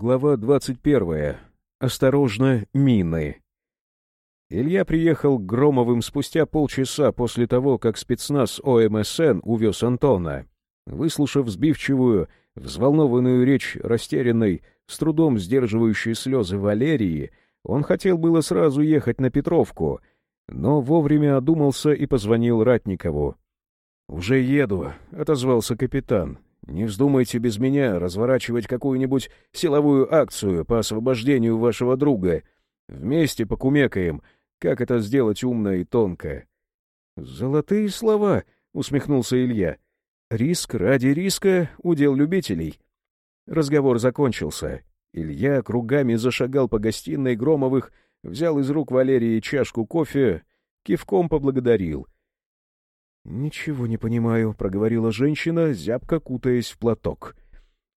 Глава 21. Осторожно, мины. Илья приехал к Громовым спустя полчаса после того, как спецназ ОМСН увез Антона. Выслушав сбивчивую, взволнованную речь растерянной, с трудом сдерживающей слезы Валерии, он хотел было сразу ехать на Петровку, но вовремя одумался и позвонил Ратникову. «Уже еду», — отозвался капитан. Не вздумайте без меня разворачивать какую-нибудь силовую акцию по освобождению вашего друга. Вместе покумекаем, как это сделать умно и тонко. — Золотые слова, — усмехнулся Илья. — Риск ради риска — удел любителей. Разговор закончился. Илья кругами зашагал по гостиной Громовых, взял из рук Валерии чашку кофе, кивком поблагодарил — «Ничего не понимаю», — проговорила женщина, зябко кутаясь в платок.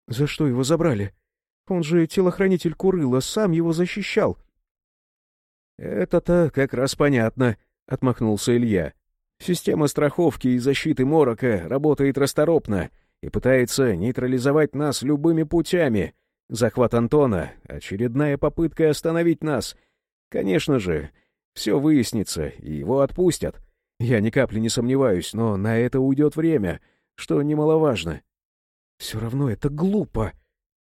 «За что его забрали? Он же телохранитель Курыла, сам его защищал». «Это-то как раз понятно», — отмахнулся Илья. «Система страховки и защиты Морока работает расторопно и пытается нейтрализовать нас любыми путями. Захват Антона — очередная попытка остановить нас. Конечно же, все выяснится, и его отпустят». Я ни капли не сомневаюсь, но на это уйдет время, что немаловажно. Все равно это глупо.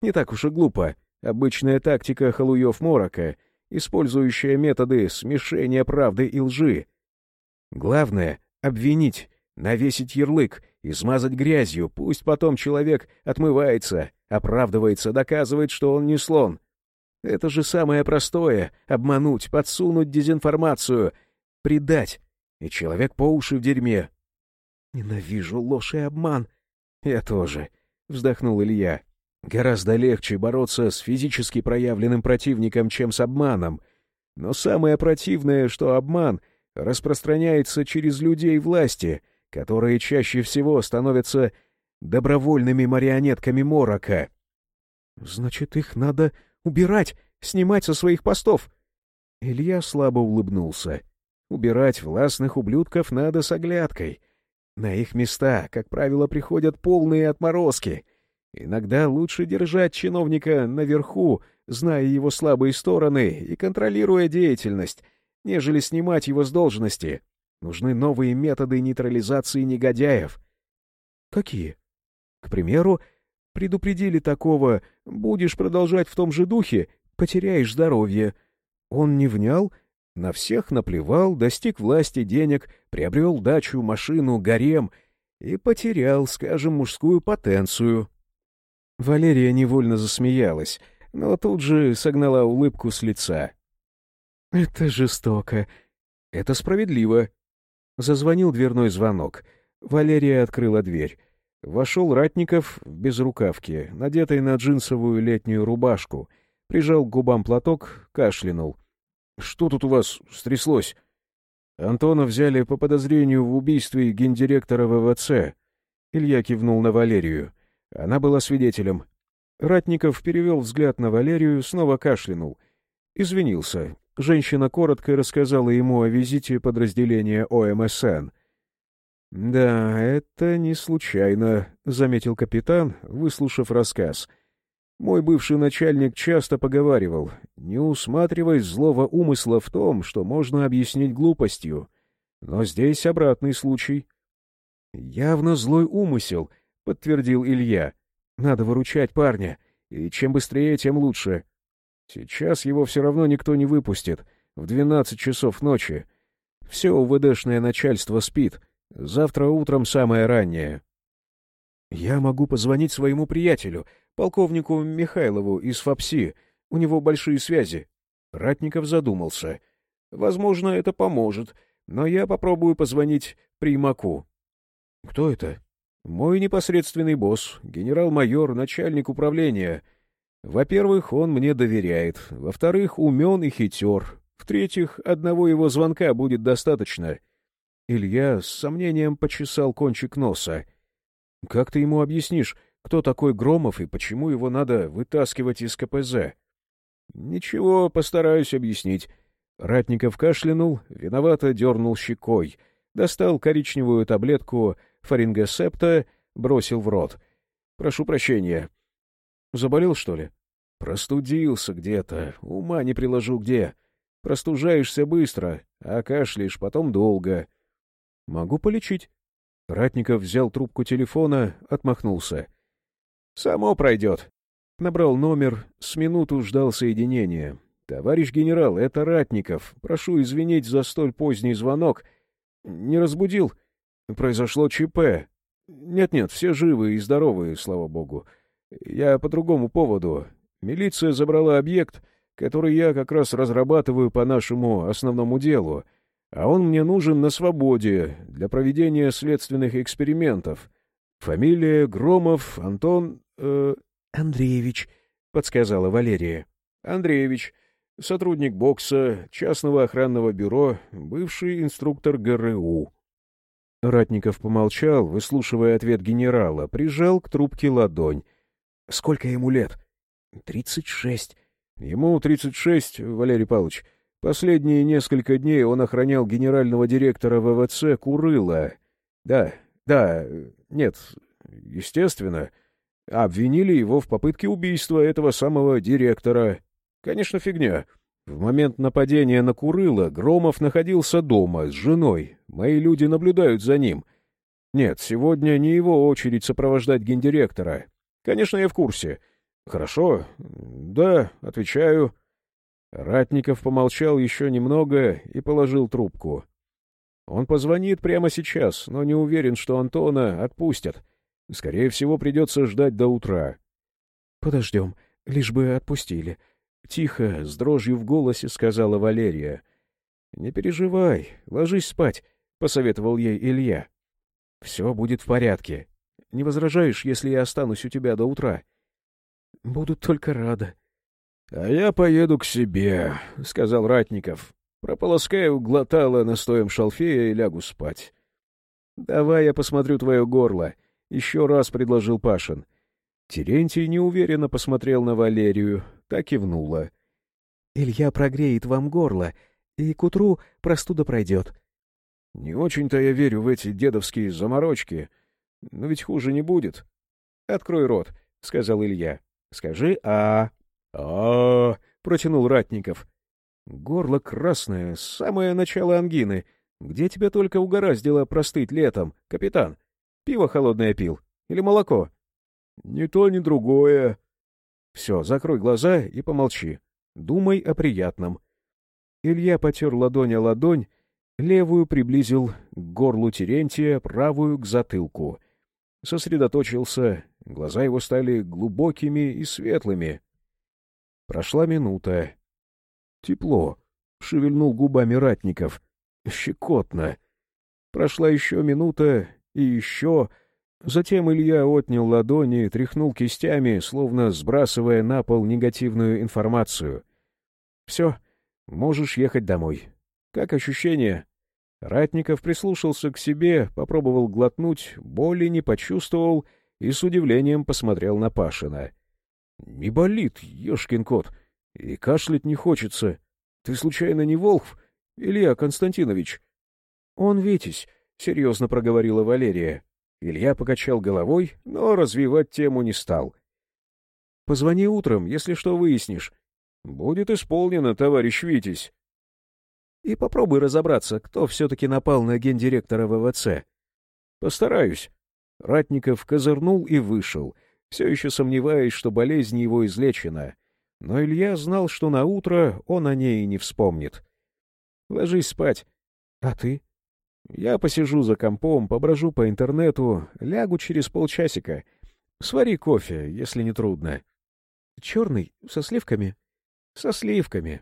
Не так уж и глупо. Обычная тактика халуев Морока, использующая методы смешения правды и лжи. Главное — обвинить, навесить ярлык, измазать грязью, пусть потом человек отмывается, оправдывается, доказывает, что он не слон. Это же самое простое — обмануть, подсунуть дезинформацию, предать, и человек по уши в дерьме. Ненавижу ложь и обман. Я тоже, — вздохнул Илья. Гораздо легче бороться с физически проявленным противником, чем с обманом. Но самое противное, что обман распространяется через людей власти, которые чаще всего становятся добровольными марионетками Морока. Значит, их надо убирать, снимать со своих постов. Илья слабо улыбнулся. Убирать властных ублюдков надо с оглядкой. На их места, как правило, приходят полные отморозки. Иногда лучше держать чиновника наверху, зная его слабые стороны и контролируя деятельность, нежели снимать его с должности. Нужны новые методы нейтрализации негодяев. Какие? К примеру, предупредили такого, будешь продолжать в том же духе, потеряешь здоровье. Он не внял — на всех наплевал, достиг власти денег, приобрел дачу, машину, гарем и потерял, скажем, мужскую потенцию. Валерия невольно засмеялась, но тут же согнала улыбку с лица. «Это жестоко. Это справедливо». Зазвонил дверной звонок. Валерия открыла дверь. Вошел Ратников в безрукавке, надетый на джинсовую летнюю рубашку, прижал к губам платок, кашлянул — что тут у вас стряслось? Антона взяли по подозрению в убийстве гендиректора ВВЦ. Илья кивнул на Валерию. Она была свидетелем. Ратников перевел взгляд на Валерию, снова кашлянул. Извинился. Женщина коротко рассказала ему о визите подразделения ОМСН. «Да, это не случайно», — заметил капитан, выслушав рассказ. Мой бывший начальник часто поговаривал, не усматривай злого умысла в том, что можно объяснить глупостью. Но здесь обратный случай. «Явно злой умысел», — подтвердил Илья. «Надо выручать парня, и чем быстрее, тем лучше. Сейчас его все равно никто не выпустит, в двенадцать часов ночи. Все УВДшное начальство спит, завтра утром самое раннее». «Я могу позвонить своему приятелю», полковнику Михайлову из ФАПСИ. У него большие связи. Ратников задумался. Возможно, это поможет, но я попробую позвонить Примаку. Кто это? Мой непосредственный босс, генерал-майор, начальник управления. Во-первых, он мне доверяет. Во-вторых, умен и хитер. В-третьих, одного его звонка будет достаточно. Илья с сомнением почесал кончик носа. — Как ты ему объяснишь, кто такой Громов и почему его надо вытаскивать из КПЗ. Ничего, постараюсь объяснить. Ратников кашлянул, виновато дернул щекой, достал коричневую таблетку фарингосепта, бросил в рот. Прошу прощения. Заболел, что ли? Простудился где-то, ума не приложу где. Простужаешься быстро, а кашляешь потом долго. Могу полечить. Ратников взял трубку телефона, отмахнулся. Само пройдет. Набрал номер, с минуту ждал соединения. «Товарищ генерал, это Ратников. Прошу извинить за столь поздний звонок. Не разбудил? Произошло ЧП. Нет-нет, все живы и здоровы, слава богу. Я по другому поводу. Милиция забрала объект, который я как раз разрабатываю по нашему основному делу, а он мне нужен на свободе для проведения следственных экспериментов. Фамилия Громов Антон... Э, Андреевич, — подсказала Валерия. Андреевич, сотрудник бокса, частного охранного бюро, бывший инструктор ГРУ. Ратников помолчал, выслушивая ответ генерала, прижал к трубке ладонь. — Сколько ему лет? — Тридцать шесть. — Ему тридцать шесть, Валерий Павлович. Последние несколько дней он охранял генерального директора ВВЦ Курыла. Да, да, нет, естественно. Обвинили его в попытке убийства этого самого директора. Конечно, фигня. В момент нападения на Курыла Громов находился дома с женой. Мои люди наблюдают за ним. Нет, сегодня не его очередь сопровождать гендиректора. Конечно, я в курсе. Хорошо. Да, отвечаю. Ратников помолчал еще немного и положил трубку. Он позвонит прямо сейчас, но не уверен, что Антона отпустят. Скорее всего, придется ждать до утра. — Подождем, лишь бы отпустили. Тихо, с дрожью в голосе сказала Валерия. — Не переживай, ложись спать, — посоветовал ей Илья. — Все будет в порядке. Не возражаешь, если я останусь у тебя до утра? — Буду только рада. — А я поеду к себе, — сказал Ратников. Прополоскаю глотала настоем шалфея и лягу спать. — Давай я посмотрю твое горло, — еще раз предложил Пашин. Терентий неуверенно посмотрел на Валерию, так кивнула. — Илья прогреет вам горло, и к утру простуда пройдет. — Не очень-то я верю в эти дедовские заморочки, но ведь хуже не будет. — Открой рот, — сказал Илья. — Скажи «а». «А-а-а», протянул Ратников. Горло красное, самое начало ангины. Где тебя только угораздило простыть летом, капитан? Пиво холодное пил? Или молоко? — Ни то, ни другое. — Все, закрой глаза и помолчи. Думай о приятном. Илья потер ладонь о ладонь, левую приблизил к горлу Терентия, правую — к затылку. Сосредоточился, глаза его стали глубокими и светлыми. Прошла минута. Тепло. Шевельнул губами ратников. Щекотно. Прошла еще минута, и еще... Затем Илья отнял ладони, тряхнул кистями, словно сбрасывая на пол негативную информацию. «Все, можешь ехать домой. Как ощущение?» Ратников прислушался к себе, попробовал глотнуть, боли не почувствовал и с удивлением посмотрел на Пашина. — Не болит, ешкин кот, и кашлять не хочется. Ты случайно не Волхв, Илья Константинович? — Он Витязь, — серьезно проговорила Валерия. Илья покачал головой, но развивать тему не стал. — Позвони утром, если что выяснишь. — Будет исполнено, товарищ Витязь. — И попробуй разобраться, кто все-таки напал на гендиректора ВВЦ. — Постараюсь. Ратников козырнул и вышел, все еще сомневаясь, что болезнь его излечена. Но Илья знал, что на утро он о ней и не вспомнит. — Ложись спать. — А ты? Я посижу за компом, поброжу по интернету, лягу через полчасика. Свари кофе, если не трудно. Черный, со сливками? Со сливками.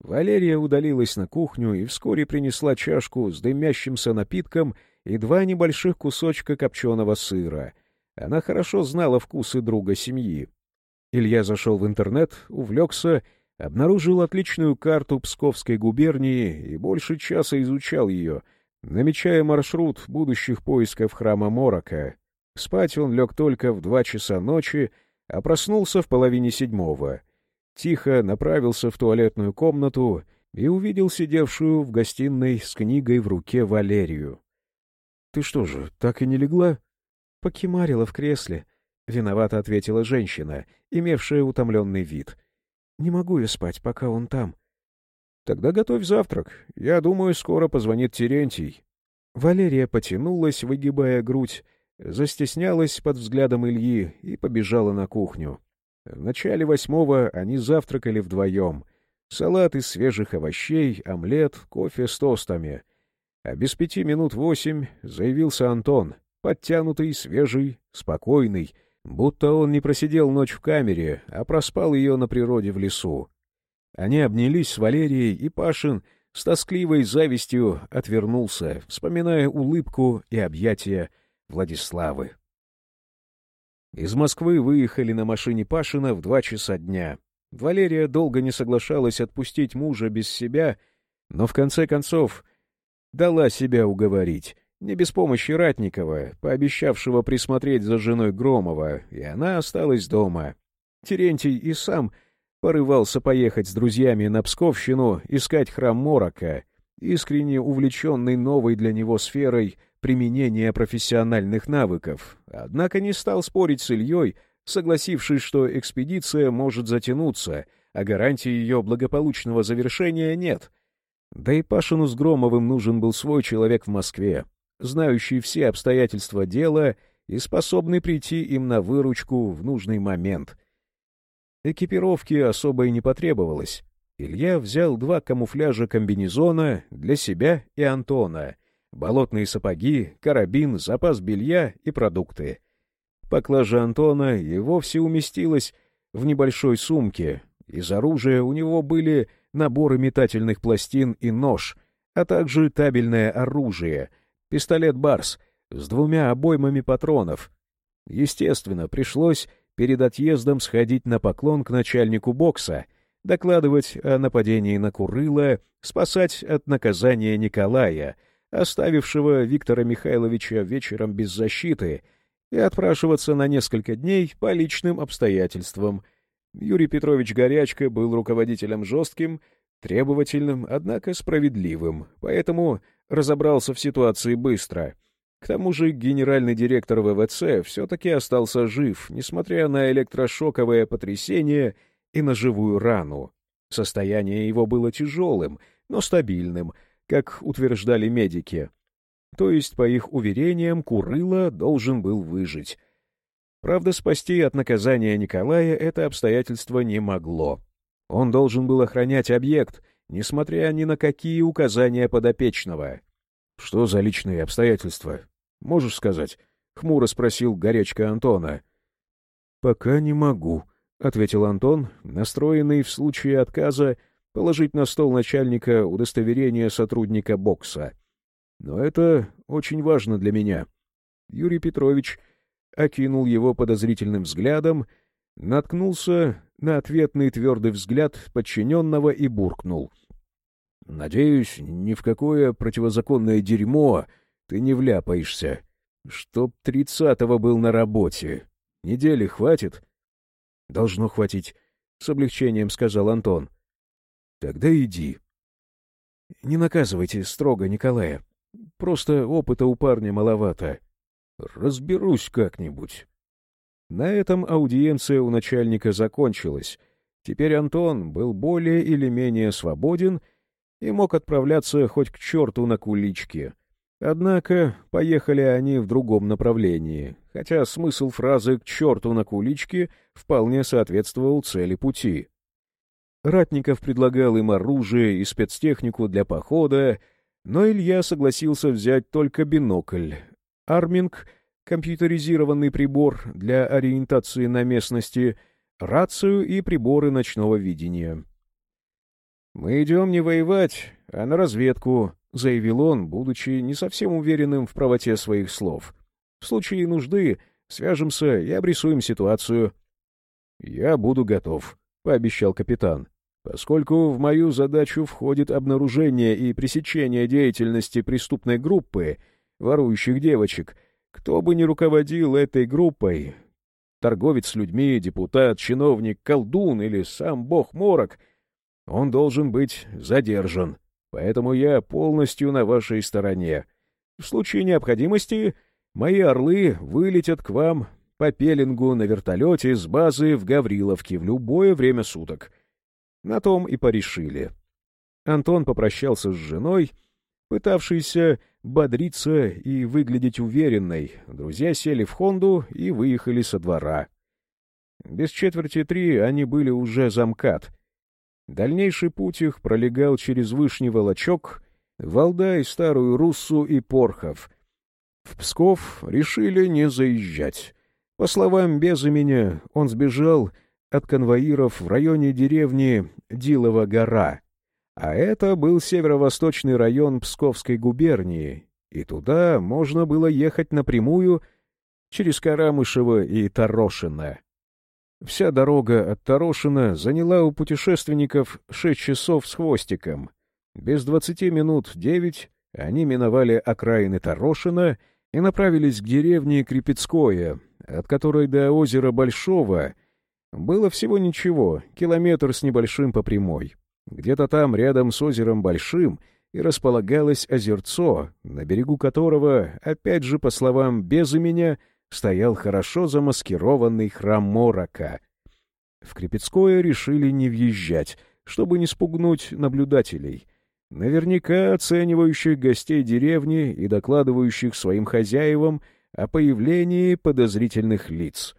Валерия удалилась на кухню и вскоре принесла чашку с дымящимся напитком и два небольших кусочка копченого сыра. Она хорошо знала вкусы друга семьи. Илья зашел в интернет, увлекся, обнаружил отличную карту Псковской губернии и больше часа изучал ее — намечая маршрут будущих поисков храма Морока. Спать он лег только в два часа ночи, а проснулся в половине седьмого. Тихо направился в туалетную комнату и увидел сидевшую в гостиной с книгой в руке Валерию. — Ты что же, так и не легла? — Покемарила в кресле. — виновато ответила женщина, имевшая утомленный вид. «Не могу я спать, пока он там». «Тогда готовь завтрак. Я думаю, скоро позвонит Терентий». Валерия потянулась, выгибая грудь, застеснялась под взглядом Ильи и побежала на кухню. В начале восьмого они завтракали вдвоем. Салат из свежих овощей, омлет, кофе с тостами. А без пяти минут восемь заявился Антон, подтянутый, свежий, спокойный, будто он не просидел ночь в камере, а проспал ее на природе в лесу. Они обнялись с Валерией, и Пашин с тоскливой завистью отвернулся, вспоминая улыбку и объятия Владиславы. Из Москвы выехали на машине Пашина в два часа дня. Валерия долго не соглашалась отпустить мужа без себя, но в конце концов дала себя уговорить. Не без помощи Ратникова, пообещавшего присмотреть за женой Громова, и она осталась дома. Терентий и сам порывался поехать с друзьями на Псковщину искать храм Морока, искренне увлеченный новой для него сферой — применения профессиональных навыков, однако не стал спорить с Ильей, согласившись, что экспедиция может затянуться, а гарантии ее благополучного завершения нет. Да и Пашину с Громовым нужен был свой человек в Москве, знающий все обстоятельства дела и способный прийти им на выручку в нужный момент. Экипировки особо и не потребовалось. Илья взял два камуфляжа комбинезона для себя и Антона — болотные сапоги, карабин, запас белья и продукты. Поклажа Антона и вовсе уместилась в небольшой сумке. Из оружия у него были наборы метательных пластин и нож, а также табельное оружие, пистолет «Барс» с двумя обоймами патронов. Естественно, пришлось перед отъездом сходить на поклон к начальнику бокса, докладывать о нападении на Курыла, спасать от наказания Николая — оставившего Виктора Михайловича вечером без защиты, и отпрашиваться на несколько дней по личным обстоятельствам. Юрий Петрович Горячка был руководителем жестким, требовательным, однако справедливым, поэтому разобрался в ситуации быстро. К тому же генеральный директор ВВЦ все-таки остался жив, несмотря на электрошоковое потрясение и на живую рану. Состояние его было тяжелым, но стабильным — как утверждали медики. То есть, по их уверениям, Курыла должен был выжить. Правда, спасти от наказания Николая это обстоятельство не могло. Он должен был охранять объект, несмотря ни на какие указания подопечного. — Что за личные обстоятельства? Можешь сказать? — хмуро спросил горячка Антона. — Пока не могу, — ответил Антон, настроенный в случае отказа положить на стол начальника удостоверение сотрудника бокса. Но это очень важно для меня. Юрий Петрович окинул его подозрительным взглядом, наткнулся на ответный твердый взгляд подчиненного и буркнул. — Надеюсь, ни в какое противозаконное дерьмо ты не вляпаешься. Чтоб тридцатого был на работе. Недели хватит? — Должно хватить, — с облегчением сказал Антон. — Тогда иди. Не наказывайте строго Николая. Просто опыта у парня маловато. Разберусь как-нибудь. На этом аудиенция у начальника закончилась. Теперь Антон был более или менее свободен и мог отправляться хоть к черту на куличке. Однако поехали они в другом направлении, хотя смысл фразы «к черту на куличке» вполне соответствовал цели пути. Ратников предлагал им оружие и спецтехнику для похода, но Илья согласился взять только бинокль. Арминг — компьютеризированный прибор для ориентации на местности, рацию и приборы ночного видения. «Мы идем не воевать, а на разведку», — заявил он, будучи не совсем уверенным в правоте своих слов. «В случае нужды свяжемся и обрисуем ситуацию». «Я буду готов», — пообещал капитан. Поскольку в мою задачу входит обнаружение и пресечение деятельности преступной группы, ворующих девочек, кто бы ни руководил этой группой, торговец людьми, депутат, чиновник, колдун или сам бог Морок, он должен быть задержан. Поэтому я полностью на вашей стороне. В случае необходимости мои орлы вылетят к вам по пеленгу на вертолете с базы в Гавриловке в любое время суток. На том и порешили. Антон попрощался с женой, пытавшейся бодриться и выглядеть уверенной. Друзья сели в «Хонду» и выехали со двора. Без четверти три они были уже замкат. Дальнейший путь их пролегал через Вышний Волочок, Валдай, Старую Руссу и Порхов. В Псков решили не заезжать. По словам Безымени, он сбежал от конвоиров в районе деревни Дилова гора, а это был северо-восточный район Псковской губернии, и туда можно было ехать напрямую через Карамышево и Тарошино. Вся дорога от Тарошина заняла у путешественников шесть часов с хвостиком. Без двадцати минут девять они миновали окраины Тарошина и направились к деревне Крепецкое, от которой до озера Большого было всего ничего, километр с небольшим по прямой. Где-то там, рядом с озером Большим, и располагалось озерцо, на берегу которого, опять же, по словам Безымения, стоял хорошо замаскированный храм Морока. В Крепецкое решили не въезжать, чтобы не спугнуть наблюдателей, наверняка оценивающих гостей деревни и докладывающих своим хозяевам о появлении подозрительных лиц.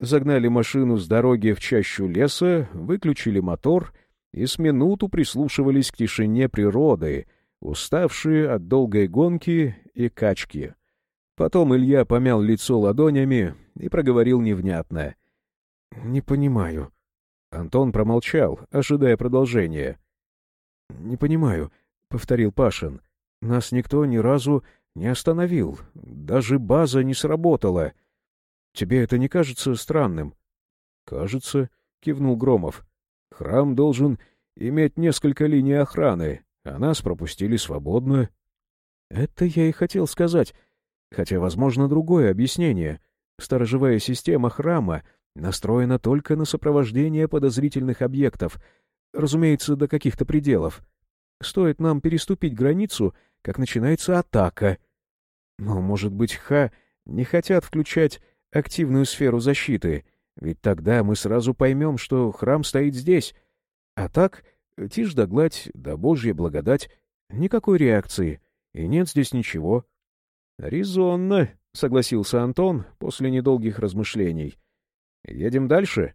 Загнали машину с дороги в чащу леса, выключили мотор и с минуту прислушивались к тишине природы, уставшие от долгой гонки и качки. Потом Илья помял лицо ладонями и проговорил невнятно. — Не понимаю. Антон промолчал, ожидая продолжения. — Не понимаю, — повторил Пашин. — Нас никто ни разу не остановил. Даже база не сработала. Тебе это не кажется странным? — Кажется, — кивнул Громов. — Храм должен иметь несколько линий охраны, а нас пропустили свободно. — Это я и хотел сказать. Хотя, возможно, другое объяснение. Сторожевая система храма настроена только на сопровождение подозрительных объектов, разумеется, до каких-то пределов. Стоит нам переступить границу, как начинается атака. Но, может быть, Ха не хотят включать активную сферу защиты, ведь тогда мы сразу поймем, что храм стоит здесь. А так, тишь да гладь, да божья благодать, никакой реакции, и нет здесь ничего. «Резонно», — согласился Антон после недолгих размышлений. «Едем дальше?»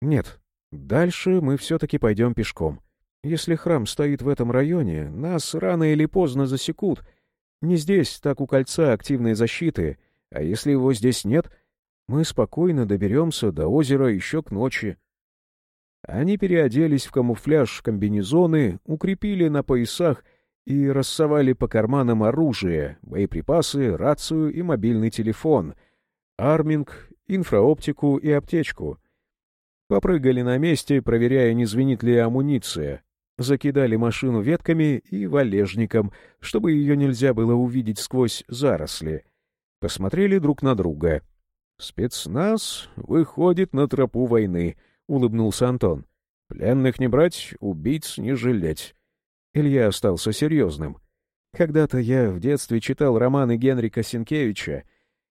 «Нет, дальше мы все-таки пойдем пешком. Если храм стоит в этом районе, нас рано или поздно засекут. Не здесь, так у кольца активной защиты, а если его здесь нет, мы спокойно доберемся до озера еще к ночи». Они переоделись в камуфляж комбинезоны, укрепили на поясах и рассовали по карманам оружие, боеприпасы, рацию и мобильный телефон, арминг, инфраоптику и аптечку. Попрыгали на месте, проверяя, не звенит ли амуниция. Закидали машину ветками и валежником, чтобы ее нельзя было увидеть сквозь заросли. Посмотрели друг на друга. «Спецназ выходит на тропу войны», — улыбнулся Антон. «Пленных не брать, убийц не жалеть». Илья остался серьезным. Когда-то я в детстве читал романы Генрика Сенкевича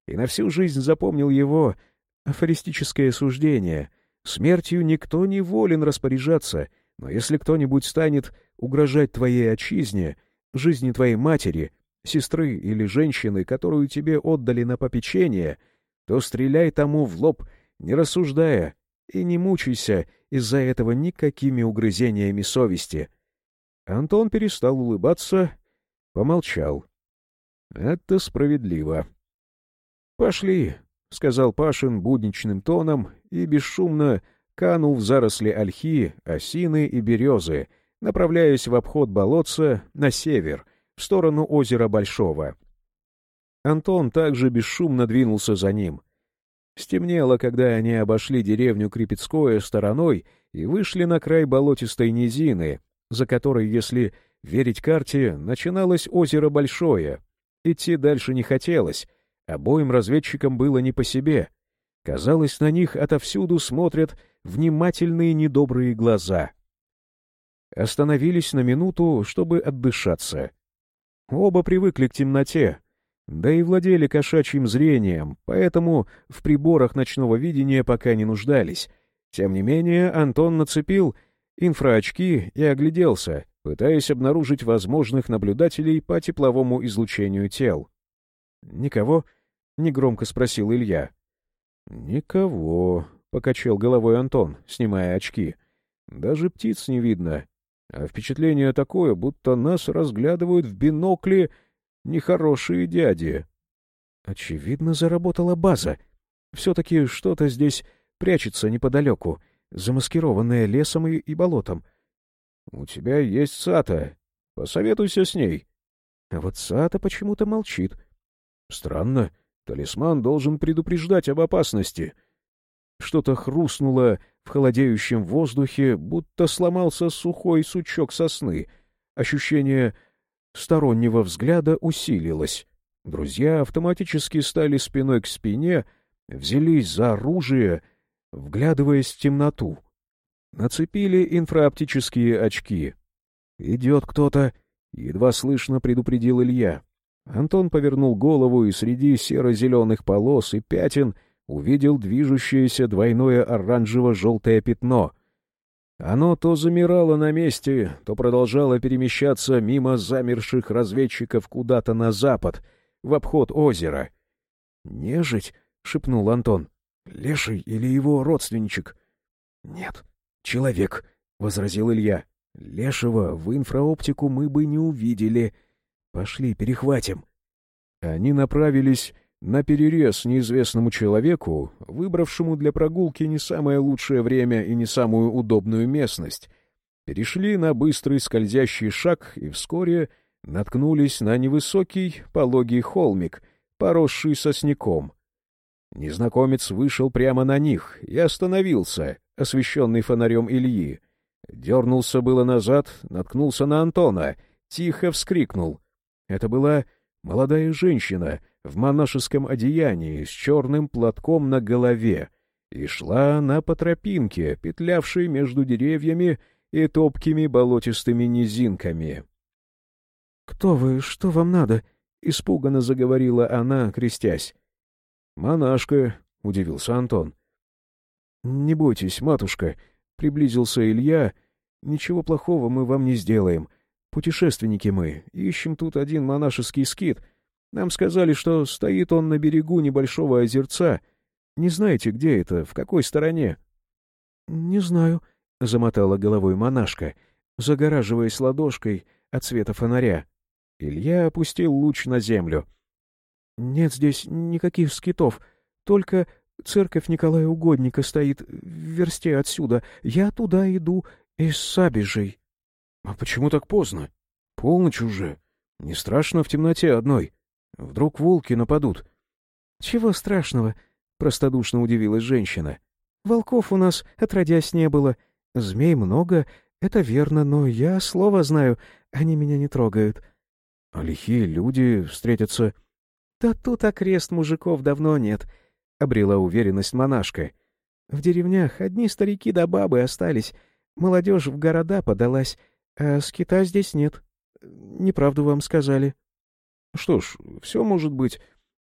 и на всю жизнь запомнил его афористическое суждение. Смертью никто не волен распоряжаться, но если кто-нибудь станет угрожать твоей отчизне, жизни твоей матери, сестры или женщины, которую тебе отдали на попечение, то стреляй тому в лоб, не рассуждая, и не мучайся из-за этого никакими угрызениями совести — Антон перестал улыбаться, помолчал. «Это справедливо». «Пошли», — сказал Пашин будничным тоном и бесшумно канул в заросли ольхи, осины и березы, направляясь в обход болотца на север, в сторону озера Большого. Антон также бесшумно двинулся за ним. Стемнело, когда они обошли деревню Крепецкое стороной и вышли на край болотистой низины, за которой, если верить карте, начиналось озеро Большое. Идти дальше не хотелось, обоим разведчикам было не по себе. Казалось, на них отовсюду смотрят внимательные недобрые глаза. Остановились на минуту, чтобы отдышаться. Оба привыкли к темноте. да и владели кошачьим зрением, поэтому в приборах ночного видения пока не нуждались. Тем не менее, Антон нацепил инфраочки и огляделся, пытаясь обнаружить возможных наблюдателей по тепловому излучению тел. «Никого?» — негромко спросил Илья. «Никого», — покачал головой Антон, снимая очки. «Даже птиц не видно. А впечатление такое, будто нас разглядывают в бинокле нехорошие дяди». Очевидно, заработала база. Все-таки что-то здесь прячется неподалеку, замаскированное лесом и, и болотом. «У тебя есть Сата. Посоветуйся с ней». А вот Сата почему-то молчит. Странно. Талисман должен предупреждать об опасности. Что-то хрустнуло в холодеющем воздухе, будто сломался сухой сучок сосны. Ощущение стороннего взгляда усилилось. Друзья автоматически стали спиной к спине, взялись за оружие, вглядываясь в темноту. Нацепили инфраоптические очки. «Идет кто-то», — едва слышно предупредил Илья. Антон повернул голову и среди серо-зеленых полос и пятен увидел движущееся двойное оранжево-желтое пятно. Оно то замирало на месте, то продолжало перемещаться мимо замерших разведчиков куда-то на запад, в обход озера. «Нежить?» — шепнул Антон. «Леший или его родственничек?» «Нет, человек», — возразил Илья. «Лешего в инфраоптику мы бы не увидели». Пошли, перехватим. Они направились на перерез неизвестному человеку, выбравшему для прогулки не самое лучшее время и не самую удобную местность. Перешли на быстрый скользящий шаг и вскоре наткнулись на невысокий пологий холмик, поросший сосняком. Незнакомец вышел прямо на них и остановился, освещенный фонарем Ильи. Дернулся было назад, наткнулся на Антона, тихо вскрикнул. Это была молодая женщина в монашеском одеянии с черным платком на голове, и шла она по тропинке, петлявшей между деревьями и топкими болотистыми низинками. — Кто вы? Что вам надо? — испуганно заговорила она, крестясь. — Монашка, — удивился Антон. — Не бойтесь, матушка, — приблизился Илья. — Ничего плохого мы вам не сделаем. — Путешественники мы, ищем тут один монашеский скит. Нам сказали, что стоит он на берегу небольшого озерца. Не знаете, где это, в какой стороне? — Не знаю, — замотала головой монашка, загораживаясь ладошкой от света фонаря. Илья опустил луч на землю. — Нет здесь никаких скитов, только церковь Николая Угодника стоит в версте отсюда. Я туда иду из Сабежей. «А почему так поздно? Полночь уже. Не страшно в темноте одной. Вдруг волки нападут». «Чего страшного?» — простодушно удивилась женщина. «Волков у нас отродясь не было. Змей много, это верно, но я слово знаю, они меня не трогают». «А лихие люди встретятся...» «Да тут окрест мужиков давно нет», — обрела уверенность монашка. «В деревнях одни старики да бабы остались, молодежь в города подалась». А скита здесь нет. Неправду вам сказали. Что ж, все может быть.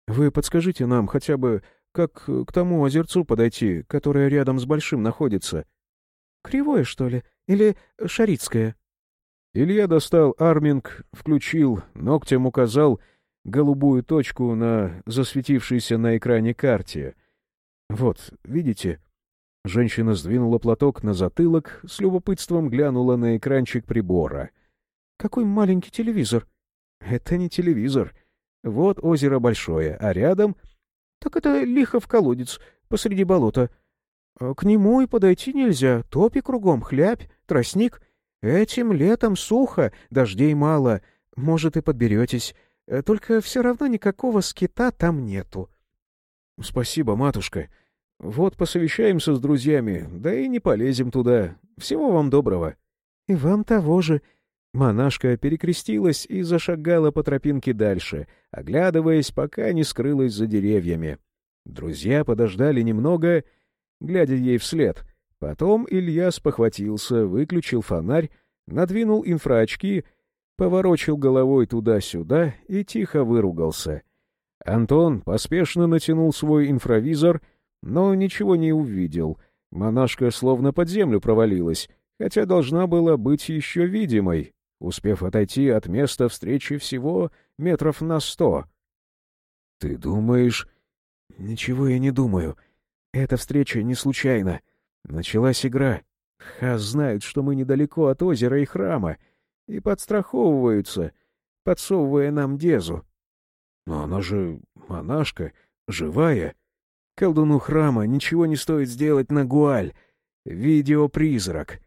Вы подскажите нам хотя бы, как к тому озерцу подойти, которое рядом с Большим находится. Кривое, что ли? Или Шарицкое? Илья достал арминг, включил, ногтем указал голубую точку на засветившейся на экране карте. Вот, видите? Женщина сдвинула платок на затылок, с любопытством глянула на экранчик прибора. «Какой маленький телевизор!» «Это не телевизор. Вот озеро большое, а рядом...» «Так это лихов колодец посреди болота. А к нему и подойти нельзя. Топи кругом, хлябь, тростник. Этим летом сухо, дождей мало. Может, и подберетесь. Только все равно никакого скита там нету». «Спасибо, матушка», вот посовещаемся с друзьями, да и не полезем туда. Всего вам доброго. И вам того же. Монашка перекрестилась и зашагала по тропинке дальше, оглядываясь, пока не скрылась за деревьями. Друзья подождали немного, глядя ей вслед. Потом Илья спохватился, выключил фонарь, надвинул инфраочки, поворочил головой туда-сюда и тихо выругался. Антон поспешно натянул свой инфравизор, но ничего не увидел. Монашка словно под землю провалилась, хотя должна была быть еще видимой, успев отойти от места встречи всего метров на сто. — Ты думаешь... — Ничего я не думаю. Эта встреча не случайна. Началась игра. Хас знает, что мы недалеко от озера и храма, и подстраховываются, подсовывая нам Дезу. Но она же монашка, живая. Колдуну храма ничего не стоит сделать на Гуаль. Видеопризрак.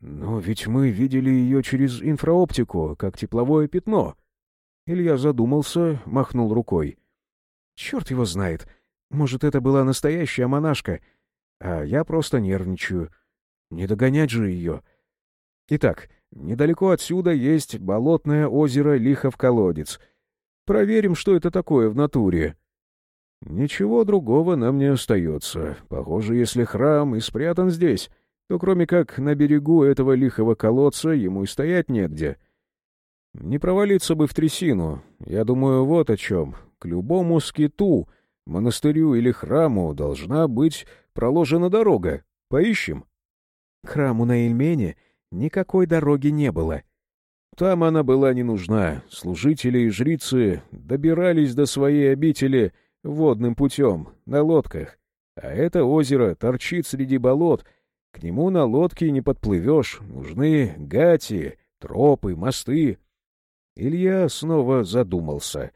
Но ведь мы видели ее через инфраоптику, как тепловое пятно. Илья задумался, махнул рукой. Черт его знает. Может, это была настоящая монашка, а я просто нервничаю. Не догонять же ее. Итак, недалеко отсюда есть болотное озеро Лихов-колодец. Проверим, что это такое в натуре. Ничего другого нам не остается. Похоже, если храм и спрятан здесь, то кроме как на берегу этого лихого колодца ему и стоять негде. Не провалиться бы в трясину. Я думаю, вот о чем. К любому скиту, монастырю или храму должна быть проложена дорога. Поищем. К храму на Эльмене никакой дороги не было. Там она была не нужна. Служители и жрицы добирались до своей обители — водным путем, на лодках. А это озеро торчит среди болот, к нему на лодке не подплывешь, нужны гати, тропы, мосты. Илья снова задумался.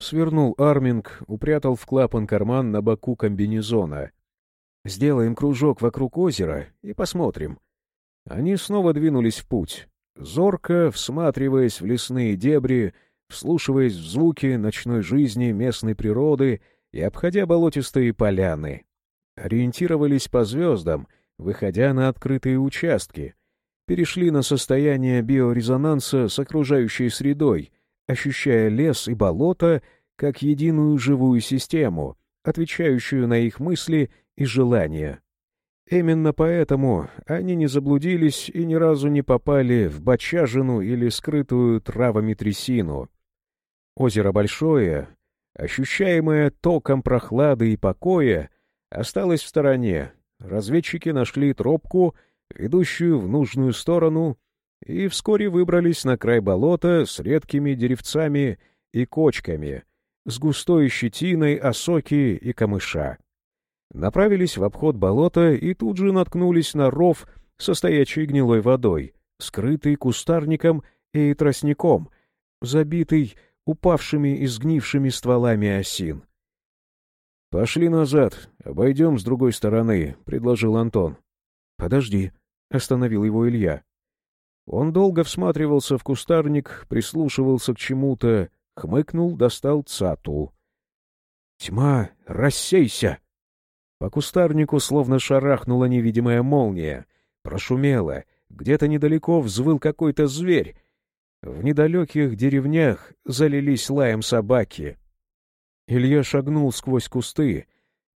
Свернул арминг, упрятал в клапан карман на боку комбинезона. «Сделаем кружок вокруг озера и посмотрим». Они снова двинулись в путь. Зорко, всматриваясь в лесные дебри, вслушиваясь в звуки ночной жизни местной природы и обходя болотистые поляны. Ориентировались по звездам, выходя на открытые участки. Перешли на состояние биорезонанса с окружающей средой, ощущая лес и болото как единую живую систему, отвечающую на их мысли и желания. Именно поэтому они не заблудились и ни разу не попали в бочажину или скрытую травами трясину, Озеро большое, ощущаемое током прохлады и покоя, осталось в стороне. Разведчики нашли тропку, ведущую в нужную сторону, и вскоре выбрались на край болота с редкими деревцами и кочками, с густой щетиной осоки и камыша. Направились в обход болота и тут же наткнулись на ров со стоячей гнилой водой, скрытый кустарником и тростником, забитый упавшими и сгнившими стволами осин. «Пошли назад, обойдем с другой стороны», — предложил Антон. «Подожди», — остановил его Илья. Он долго всматривался в кустарник, прислушивался к чему-то, хмыкнул, достал цату. «Тьма, рассейся!» По кустарнику словно шарахнула невидимая молния, прошумела, где-то недалеко взвыл какой-то зверь, в недалеких деревнях залились лаем собаки. Илья шагнул сквозь кусты,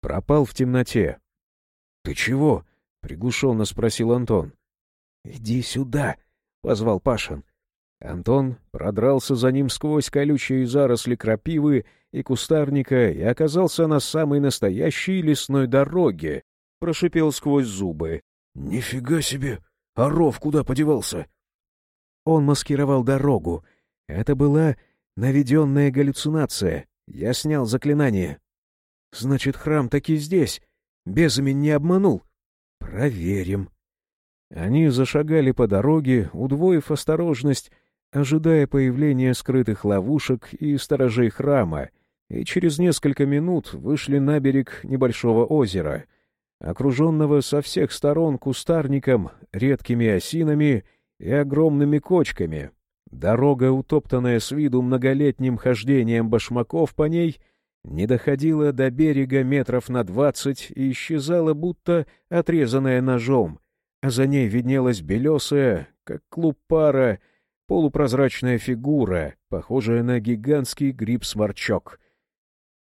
пропал в темноте. — Ты чего? — приглушенно спросил Антон. — Иди сюда! — позвал Пашин. Антон продрался за ним сквозь колючие заросли крапивы и кустарника и оказался на самой настоящей лесной дороге. Прошипел сквозь зубы. — Нифига себе! А ров куда подевался? Он маскировал дорогу. Это была наведенная галлюцинация. Я снял заклинание. Значит, храм таки здесь. Безымень не обманул. Проверим. Они зашагали по дороге, удвоив осторожность, ожидая появления скрытых ловушек и сторожей храма, и через несколько минут вышли на берег небольшого озера, окруженного со всех сторон кустарником, редкими осинами и огромными кочками. Дорога, утоптанная с виду многолетним хождением башмаков по ней, не доходила до берега метров на двадцать и исчезала, будто отрезанная ножом, а за ней виднелась белесая, как клуб пара, полупрозрачная фигура, похожая на гигантский гриб-сморчок. —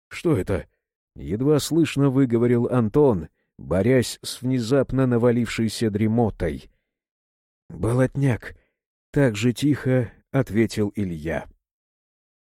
Что это? — едва слышно выговорил Антон, борясь с внезапно навалившейся дремотой — «Болотняк!» — так же тихо ответил Илья.